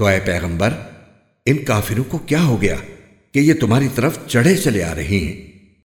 تو اے پیغمبر، ان کافروں کو کیا ہو گیا کہ یہ تمہاری طرف چڑھے چلے آ رہی ہیں؟